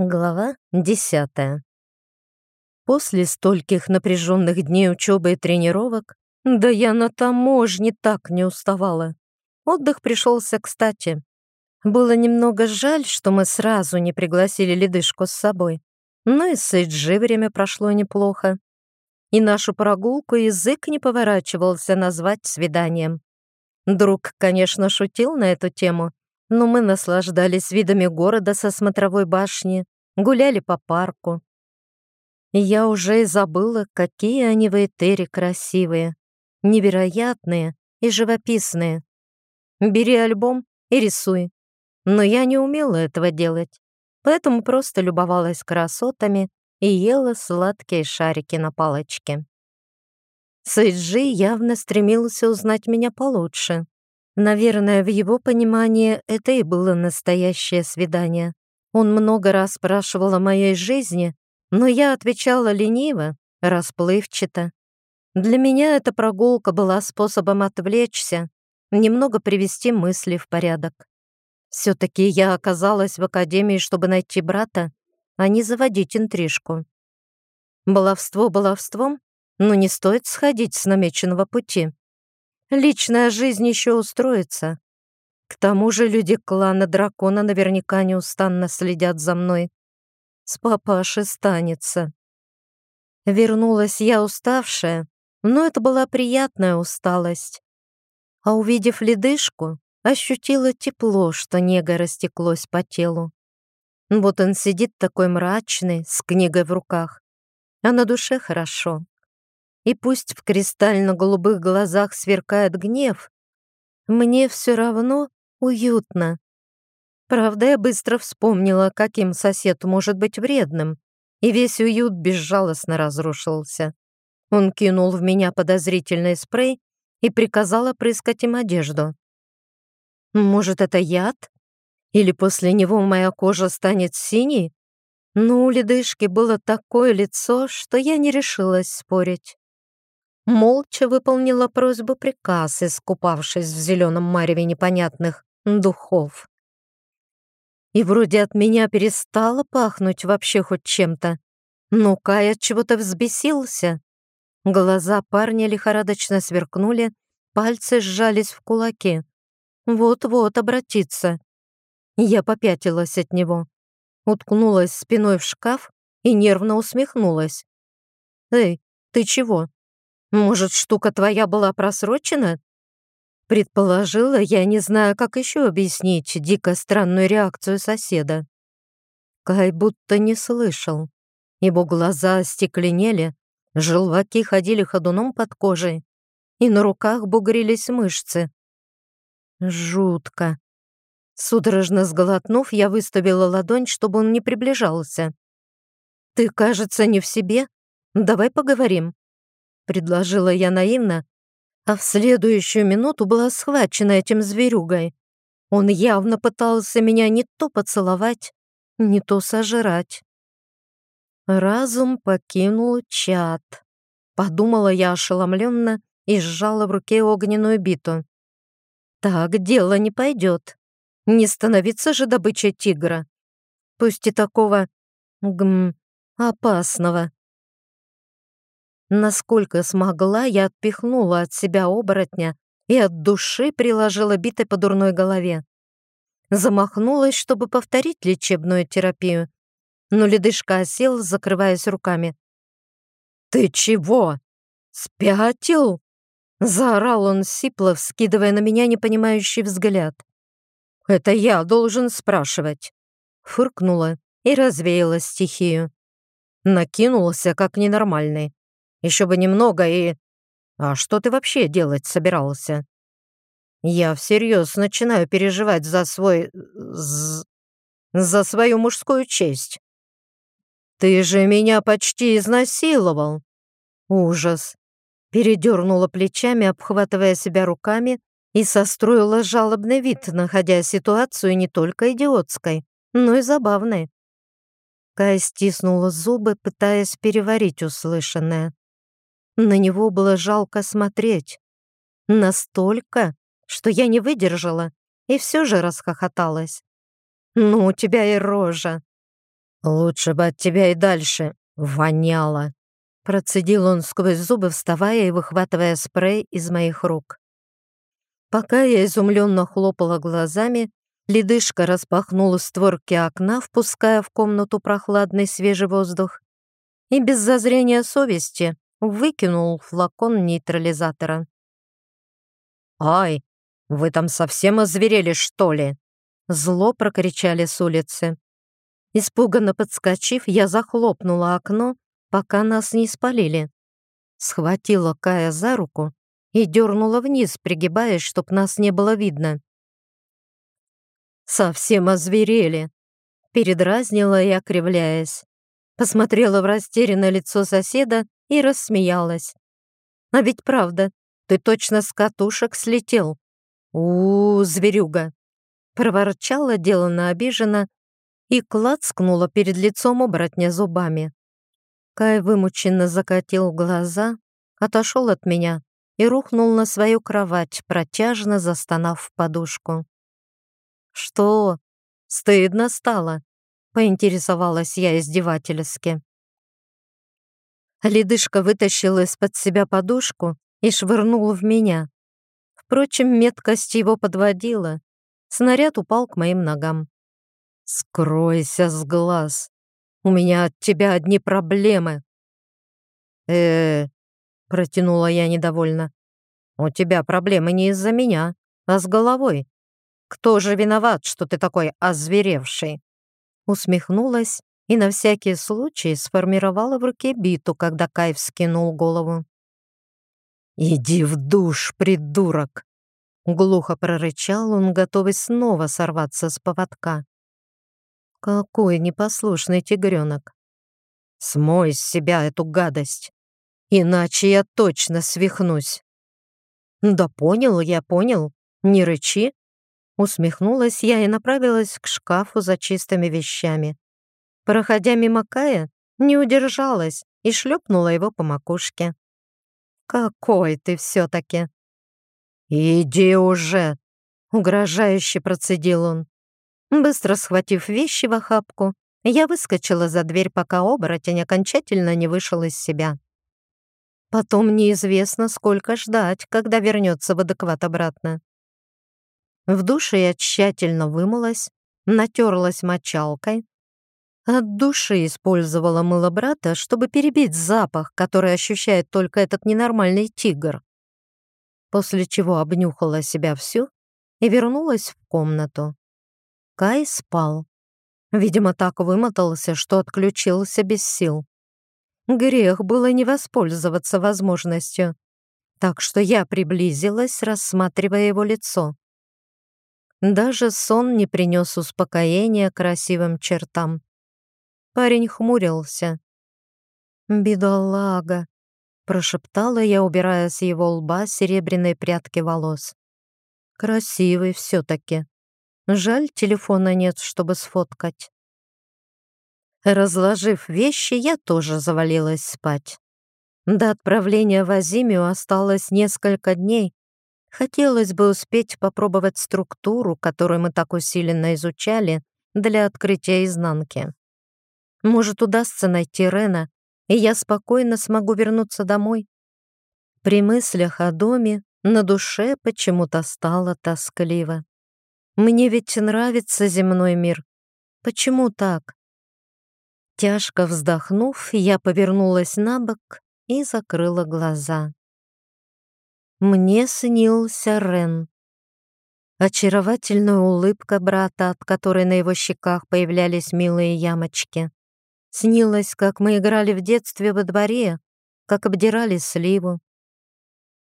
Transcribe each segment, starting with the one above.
Глава десятая. После стольких напряженных дней учебы и тренировок, да я на таможне так не уставала. Отдых пришелся кстати. Было немного жаль, что мы сразу не пригласили ледышку с собой. Но и с Эйджи время прошло неплохо. И нашу прогулку язык не поворачивался назвать свиданием. Друг, конечно, шутил на эту тему, но мы наслаждались видами города со смотровой башни, гуляли по парку. Я уже и забыла, какие они в Этере красивые, невероятные и живописные. Бери альбом и рисуй. Но я не умела этого делать, поэтому просто любовалась красотами и ела сладкие шарики на палочке. Сейджи явно стремился узнать меня получше. Наверное, в его понимании это и было настоящее свидание. Он много раз спрашивал о моей жизни, но я отвечала лениво, расплывчато. Для меня эта прогулка была способом отвлечься, немного привести мысли в порядок. Все-таки я оказалась в академии, чтобы найти брата, а не заводить интрижку. Баловство баловством, но не стоит сходить с намеченного пути. Личная жизнь еще устроится. К тому же люди клана дракона наверняка неустанно следят за мной. С папаши станется. Вернулась я уставшая, но это была приятная усталость. А увидев ледышку, ощутила тепло, что нега растеклось по телу. Вот он сидит такой мрачный, с книгой в руках, а на душе хорошо. И пусть в кристально-голубых глазах сверкает гнев, мне все равно уютно. Правда, я быстро вспомнила, каким сосед может быть вредным, и весь уют безжалостно разрушился. Он кинул в меня подозрительный спрей и приказал опрыскать им одежду. Может, это яд? Или после него моя кожа станет синей? Но у ледышки было такое лицо, что я не решилась спорить молча выполнила просьбу приказ, искупавшись в зеленом мареве непонятных духов. И вроде от меня перестало пахнуть вообще хоть чем-то. Но Кай от чего-то взбесился. Глаза парня лихорадочно сверкнули, пальцы сжались в кулаки. Вот-вот обратиться. Я попятилась от него, уткнулась спиной в шкаф и нервно усмехнулась. «Эй, ты чего?» Может, штука твоя была просрочена?» Предположила, я не знаю, как еще объяснить дико странную реакцию соседа. Кай будто не слышал. Его глаза остекленели, желваки ходили ходуном под кожей, и на руках бугрились мышцы. Жутко. Судорожно сглотнув, я выставила ладонь, чтобы он не приближался. «Ты, кажется, не в себе. Давай поговорим» предложила я наивно, а в следующую минуту была схвачена этим зверюгой. Он явно пытался меня не то поцеловать, не то сожрать. Разум покинул чат. Подумала я ошеломленно и сжала в руке огненную биту. Так дело не пойдет. Не становиться же добычей тигра. Пусть и такого, гм, опасного. Насколько смогла, я отпихнула от себя оборотня и от души приложила битой по дурной голове. Замахнулась, чтобы повторить лечебную терапию, но ледышка осел, закрываясь руками. «Ты чего? Спятил?» Заорал он сипло, вскидывая на меня непонимающий взгляд. «Это я должен спрашивать». Фыркнула и развеяла стихию. Накинулся, как ненормальный. Еще бы немного и... А что ты вообще делать собирался? Я всерьез начинаю переживать за свой... за свою мужскую честь. Ты же меня почти изнасиловал. Ужас. Передернула плечами, обхватывая себя руками, и состроила жалобный вид, находя ситуацию не только идиотской, но и забавной. Кай стиснула зубы, пытаясь переварить услышанное. На него было жалко смотреть. Настолько, что я не выдержала и все же расхохоталась. «Ну, у тебя и рожа!» «Лучше бы от тебя и дальше воняло», процедил он сквозь зубы, вставая и выхватывая спрей из моих рук. Пока я изумленно хлопала глазами, ледышка распахнула створки окна, впуская в комнату прохладный свежий воздух, и без зазрения совести выкинул флакон нейтрализатора. «Ай, вы там совсем озверели, что ли?» Зло прокричали с улицы. Испуганно подскочив, я захлопнула окно, пока нас не спалили. Схватила Кая за руку и дернула вниз, пригибаясь, чтоб нас не было видно. «Совсем озверели!» Передразнила я, кривляясь. Посмотрела в растерянное лицо соседа и рассмеялась. «А ведь правда, ты точно с катушек слетел. у, -у зверюга!» Проворчала деланно обиженно и клацкнула перед лицом оборотня зубами. Кай вымученно закатил глаза, отошел от меня и рухнул на свою кровать, протяжно застонав в подушку. «Что? Стыдно стало?» — поинтересовалась я издевательски. Ледышка вытащила из-под себя подушку и швырнул в меня. Впрочем, меткость его подводила. Снаряд упал к моим ногам. «Скройся с глаз! У меня от тебя одни проблемы!» э, -э протянула я недовольно. «У тебя проблемы не из-за меня, а с головой. Кто же виноват, что ты такой озверевший?» Усмехнулась и на всякий случай сформировала в руке биту, когда Кайф скинул голову. «Иди в душ, придурок!» Глухо прорычал он, готовый снова сорваться с поводка. «Какой непослушный тигренок! Смой с себя эту гадость, иначе я точно свихнусь!» «Да понял я, понял, не рычи!» Усмехнулась я и направилась к шкафу за чистыми вещами. Проходя мимо Кая, не удержалась и шлепнула его по макушке. «Какой ты все-таки!» «Иди уже!» — угрожающе процедил он. Быстро схватив вещи в охапку, я выскочила за дверь, пока оборотень окончательно не вышел из себя. Потом неизвестно, сколько ждать, когда вернется в адекват обратно. В душе я тщательно вымылась, натерлась мочалкой, от души использовала мыло брата, чтобы перебить запах, который ощущает только этот ненормальный тигр. После чего обнюхала себя всю и вернулась в комнату. Кай спал. Видимо, так вымотался, что отключился без сил. Грех было не воспользоваться возможностью. Так что я приблизилась, рассматривая его лицо. Даже сон не принес успокоения красивым чертам. Парень хмурился. «Бедолага!» — прошептала я, убирая с его лба серебряные прядки волос. «Красивый все-таки. Жаль, телефона нет, чтобы сфоткать». Разложив вещи, я тоже завалилась спать. До отправления в Азимию осталось несколько дней. Хотелось бы успеть попробовать структуру, которую мы так усиленно изучали, для открытия изнанки. Может, удастся найти Рена, и я спокойно смогу вернуться домой. При мыслях о доме на душе почему-то стало тоскливо. Мне ведь нравится земной мир. Почему так? Тяжко вздохнув, я повернулась на бок и закрыла глаза. Мне снился Рен. Очаровательная улыбка брата, от которой на его щеках появлялись милые ямочки. Снилось, как мы играли в детстве во дворе, как обдирали сливу.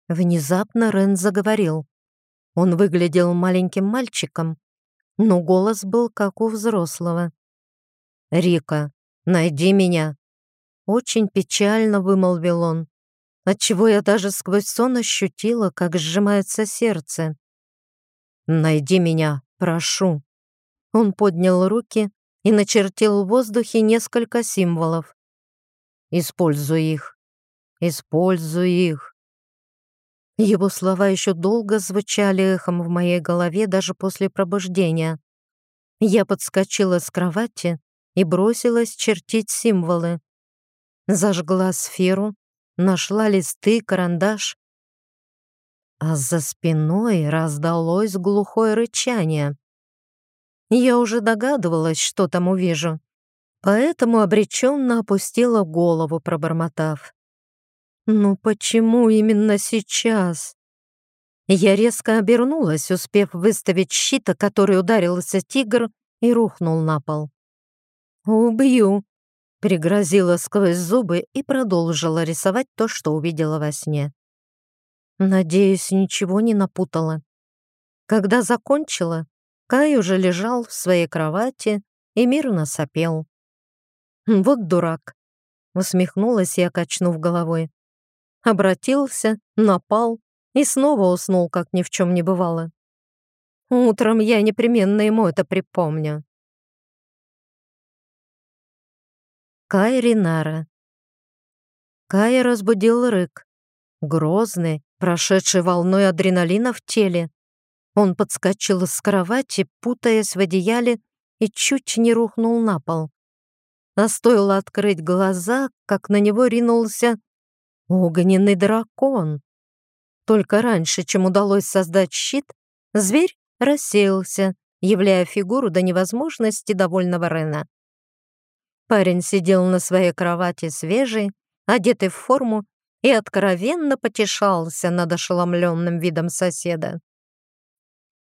Внезапно Рен заговорил. Он выглядел маленьким мальчиком, но голос был как у взрослого. «Рика, найди меня!» Очень печально вымолвил он, отчего я даже сквозь сон ощутила, как сжимается сердце. «Найди меня, прошу!» Он поднял руки, и начертил в воздухе несколько символов. «Используй их! Используй их!» Его слова еще долго звучали эхом в моей голове даже после пробуждения. Я подскочила с кровати и бросилась чертить символы. Зажгла сферу, нашла листы, карандаш. А за спиной раздалось глухое рычание. Я уже догадывалась, что там увижу, поэтому обреченно опустила голову, пробормотав. «Ну почему именно сейчас?» Я резко обернулась, успев выставить щит, о который ударился тигр и рухнул на пол. «Убью!» — пригрозила сквозь зубы и продолжила рисовать то, что увидела во сне. Надеюсь, ничего не напутала. Когда закончила, Кай уже лежал в своей кровати и мирно сопел. «Вот дурак!» — усмехнулась я, качнув головой. Обратился, напал и снова уснул, как ни в чем не бывало. Утром я непременно ему это припомню. Кай Ринара. Кая разбудил рык. Грозный, прошедший волной адреналина в теле. Он подскочил с кровати, путаясь в одеяле, и чуть не рухнул на пол. А стоило открыть глаза, как на него ринулся огненный дракон. Только раньше, чем удалось создать щит, зверь рассеялся, являя фигуру до невозможности довольного Рена. Парень сидел на своей кровати свежий, одетый в форму, и откровенно потешался над ошеломленным видом соседа.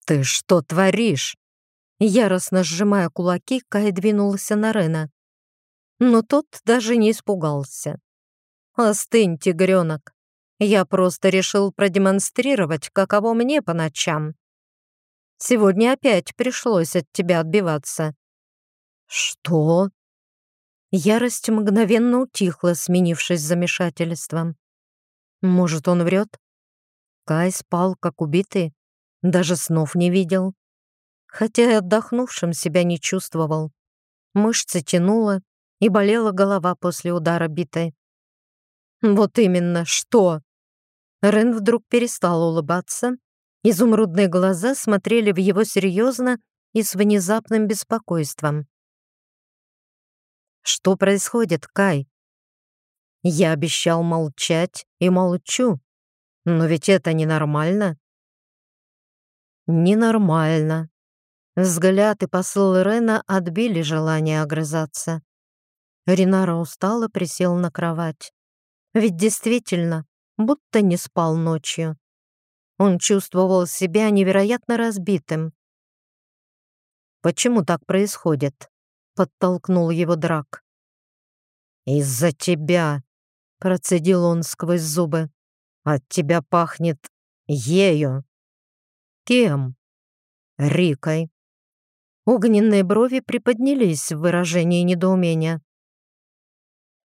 «Ты что творишь?» Яростно сжимая кулаки, Кай двинулся на Рена. Но тот даже не испугался. «Остынь, тигренок. Я просто решил продемонстрировать, каково мне по ночам. Сегодня опять пришлось от тебя отбиваться». «Что?» Ярость мгновенно утихла, сменившись замешательством. Может, он врет? Кай спал, как убитый, даже снов не видел. Хотя и отдохнувшим себя не чувствовал. Мышцы тянуло, и болела голова после удара битой. Вот именно, что? Рен вдруг перестал улыбаться. Изумрудные глаза смотрели в его серьезно и с внезапным беспокойством. Что происходит, Кай? Я обещал молчать и молчу. Но ведь это ненормально. Ненормально. Взгляд и посыл Рена отбили желание огрызаться. Ринара устало присел на кровать. Ведь действительно, будто не спал ночью. Он чувствовал себя невероятно разбитым. «Почему так происходит?» подтолкнул его драк. «Из-за тебя!» — процедил он сквозь зубы. «От тебя пахнет ею!» «Кем?» «Рикой!» Огненные брови приподнялись в выражении недоумения.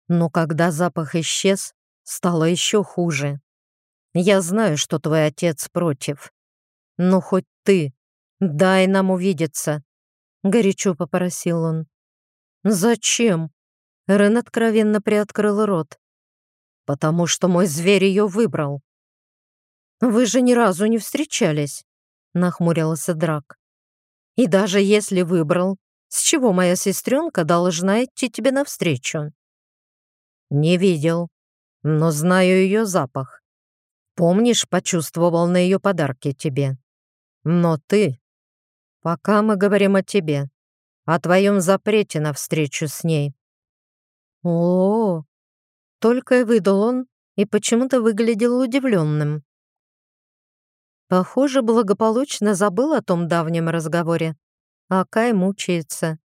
Но когда запах исчез, стало еще хуже. Я знаю, что твой отец против. Но хоть ты, дай нам увидеться, — горячо попросил он. «Зачем?» Рен откровенно приоткрыл рот. «Потому что мой зверь ее выбрал». «Вы же ни разу не встречались», — нахмурился Драк. «И даже если выбрал, с чего моя сестренка должна идти тебе навстречу?» «Не видел, но знаю ее запах. Помнишь, почувствовал на ее подарке тебе? Но ты... Пока мы говорим о тебе, о твоем запрете на встречу с ней». О, -о, -о только и выдал он и почему-то выглядел удивленным. Похоже, благополучно забыл о том давнем разговоре, а Кай мучается.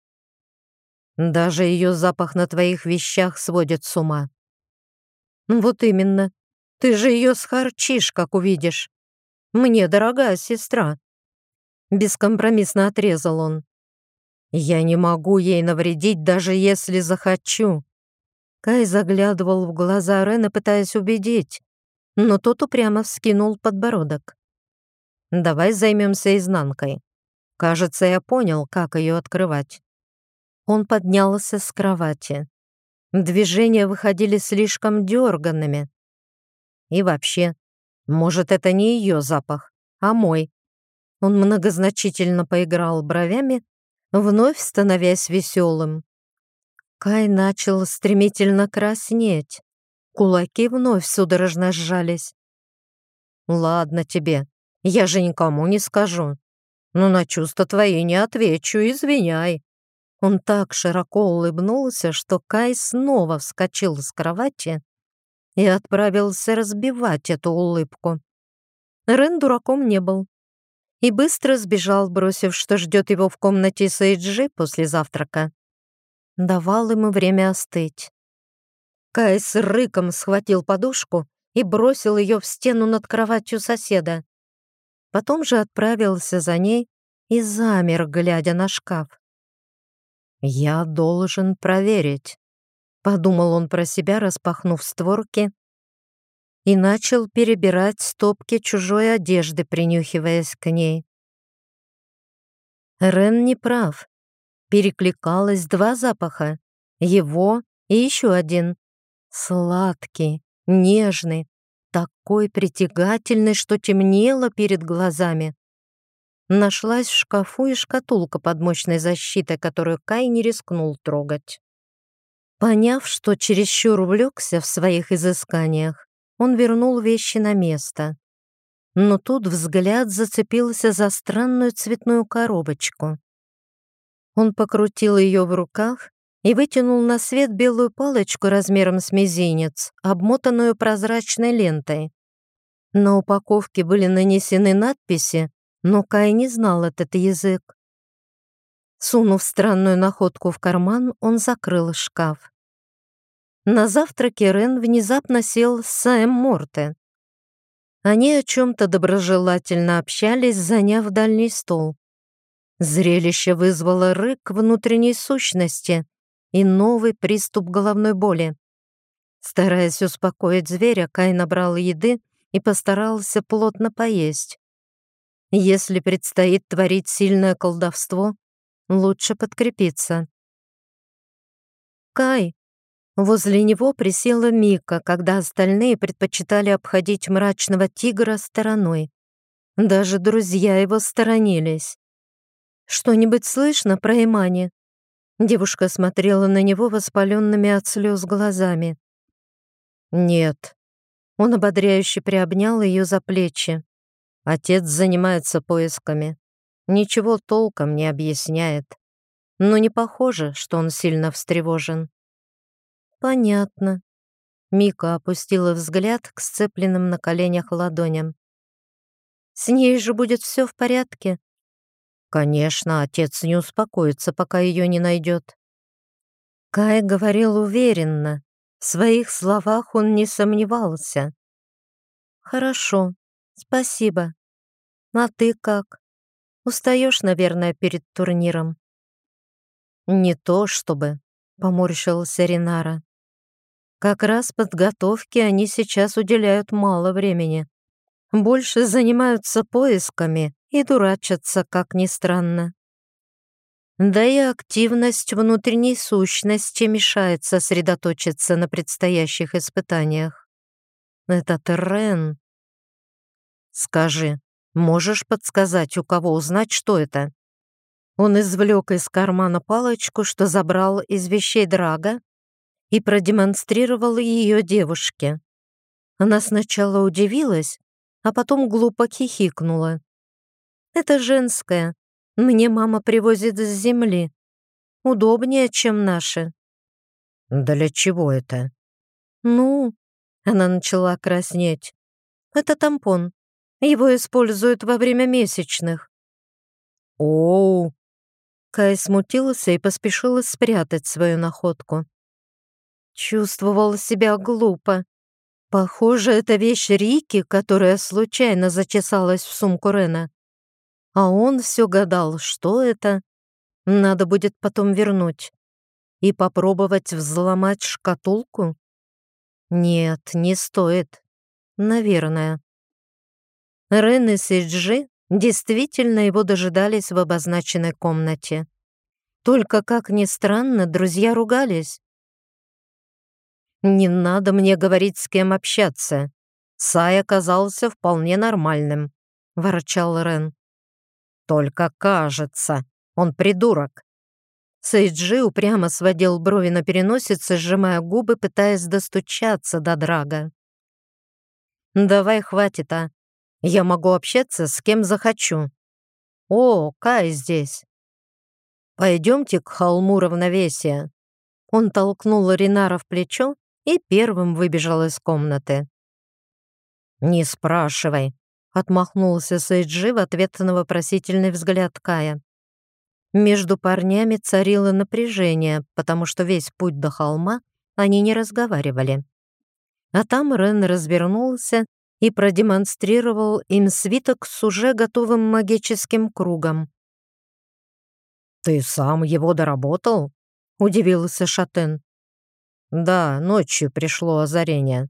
Даже ее запах на твоих вещах сводит с ума. Вот именно. Ты же ее схарчишь, как увидишь. Мне дорогая сестра. Бескомпромиссно отрезал он. Я не могу ей навредить, даже если захочу. Кай заглядывал в глаза Рена, пытаясь убедить, но тот упрямо вскинул подбородок. «Давай займемся изнанкой. Кажется, я понял, как ее открывать». Он поднялся с кровати. Движения выходили слишком дерганными. И вообще, может, это не ее запах, а мой. Он многозначительно поиграл бровями, вновь становясь веселым. Кай начал стремительно краснеть. Кулаки вновь судорожно сжались. «Ладно тебе, я же никому не скажу. Но на чувства твои не отвечу, извиняй». Он так широко улыбнулся, что Кай снова вскочил с кровати и отправился разбивать эту улыбку. Рен дураком не был и быстро сбежал, бросив, что ждет его в комнате Сейджи после завтрака. Давал ему время остыть. Кай с рыком схватил подушку и бросил ее в стену над кроватью соседа. Потом же отправился за ней и замер, глядя на шкаф. «Я должен проверить», — подумал он про себя, распахнув створки, и начал перебирать стопки чужой одежды, принюхиваясь к ней. Рен не прав. Перекликалось два запаха — его и еще один. Сладкий, нежный, такой притягательный, что темнело перед глазами. Нашлась в шкафу и шкатулка под мощной защитой, которую Кай не рискнул трогать. Поняв, что чересчур увлекся в своих изысканиях, он вернул вещи на место. Но тут взгляд зацепился за странную цветную коробочку. Он покрутил ее в руках и вытянул на свет белую палочку размером с мизинец, обмотанную прозрачной лентой. На упаковке были нанесены надписи, но Кай не знал этот язык. Сунув странную находку в карман, он закрыл шкаф. На завтраке Рен внезапно сел с Саем Морте. Они о чем-то доброжелательно общались, заняв дальний стол. Зрелище вызвало рык внутренней сущности, и новый приступ головной боли. Стараясь успокоить зверя, Кай набрал еды и постарался плотно поесть. Если предстоит творить сильное колдовство, лучше подкрепиться. «Кай!» Возле него присела Мика, когда остальные предпочитали обходить мрачного тигра стороной. Даже друзья его сторонились. «Что-нибудь слышно про Имани?» Девушка смотрела на него воспаленными от слез глазами. «Нет». Он ободряюще приобнял ее за плечи. Отец занимается поисками. Ничего толком не объясняет. Но не похоже, что он сильно встревожен. «Понятно». Мика опустила взгляд к сцепленным на коленях ладоням. «С ней же будет все в порядке?» Конечно, отец не успокоится, пока ее не найдет. Кай говорил уверенно. В своих словах он не сомневался. «Хорошо, спасибо. А ты как? Устаешь, наверное, перед турниром?» «Не то чтобы», — поморщился Ринара. «Как раз подготовке они сейчас уделяют мало времени. Больше занимаются поисками и дурачатся, как ни странно. Да и активность внутренней сущности мешает сосредоточиться на предстоящих испытаниях. Этот Рен... Скажи, можешь подсказать, у кого узнать, что это? Он извлек из кармана палочку, что забрал из вещей Драга, и продемонстрировал ее девушке. Она сначала удивилась, а потом глупо хихикнула. Это женское. Мне мама привозит с земли. Удобнее, чем наши». «Для чего это?» «Ну...» — она начала краснеть. «Это тампон. Его используют во время месячных». «Оу!» Кай смутился и поспешила спрятать свою находку. Чувствовал себя глупо. Похоже, это вещь Рики, которая случайно зачесалась в сумку Рена. А он все гадал, что это. Надо будет потом вернуть. И попробовать взломать шкатулку? Нет, не стоит. Наверное. Рен и Сиджи действительно его дожидались в обозначенной комнате. Только, как ни странно, друзья ругались. «Не надо мне говорить, с кем общаться. Сай оказался вполне нормальным», — ворчал Рен. Только кажется, он придурок. Сейджи упрямо сводил брови на переносице, сжимая губы, пытаясь достучаться до Драга. «Давай, хватит, а. Я могу общаться с кем захочу. О, Кай здесь. Пойдемте к холму равновесия». Он толкнул Ринара в плечо и первым выбежал из комнаты. «Не спрашивай», — отмахнулся Сейджи в ответ на вопросительный взгляд Кая. Между парнями царило напряжение, потому что весь путь до холма они не разговаривали. А там Рен развернулся и продемонстрировал им свиток с уже готовым магическим кругом. «Ты сам его доработал?» — удивился Шатен. «Да, ночью пришло озарение».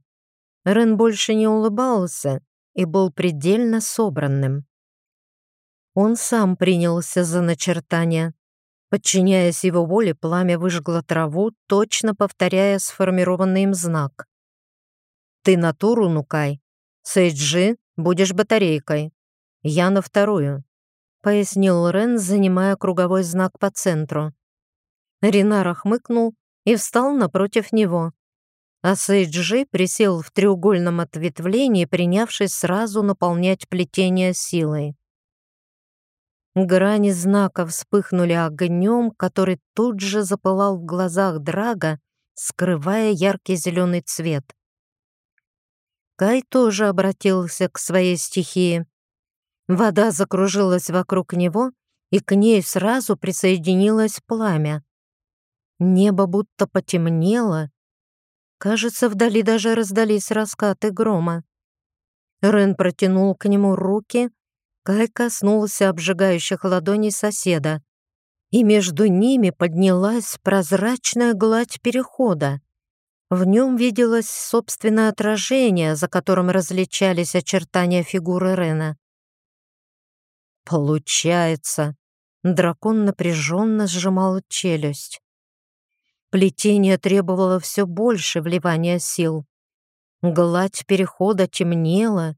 Рен больше не улыбался и был предельно собранным. Он сам принялся за начертание. Подчиняясь его воле, пламя выжгло траву, точно повторяя сформированный им знак. «Ты натуру, Нукай. Сейджи, будешь батарейкой. Я на вторую», — пояснил Рен, занимая круговой знак по центру. Ринар хмыкнул и встал напротив него а Сейджи присел в треугольном ответвлении, принявшись сразу наполнять плетение силой. Грани знака вспыхнули огнем, который тут же запылал в глазах Драга, скрывая яркий зеленый цвет. Кай тоже обратился к своей стихии. Вода закружилась вокруг него, и к ней сразу присоединилось пламя. Небо будто потемнело, Кажется, вдали даже раздались раскаты грома. Рен протянул к нему руки, Кай коснулся обжигающих ладоней соседа, и между ними поднялась прозрачная гладь перехода. В нем виделось собственное отражение, за которым различались очертания фигуры Рена. «Получается!» Дракон напряженно сжимал челюсть. Плетение требовало все больше вливания сил. Гладь перехода темнела.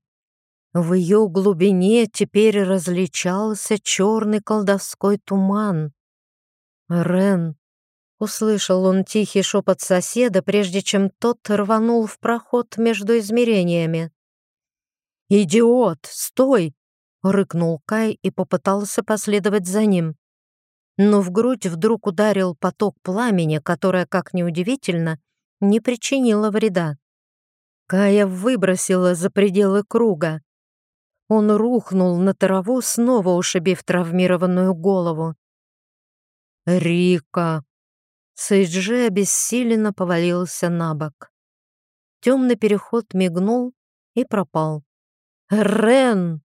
В ее глубине теперь различался черный колдовской туман. «Рен!» — услышал он тихий шепот соседа, прежде чем тот рванул в проход между измерениями. «Идиот! Стой!» — рыкнул Кай и попытался последовать за ним но в грудь вдруг ударил поток пламени, которое, как ни удивительно, не причинило вреда. Кая выбросила за пределы круга. Он рухнул на траву, снова ушибив травмированную голову. «Рика!» Сейджи обессиленно повалился на бок. Темный переход мигнул и пропал. «Рен!»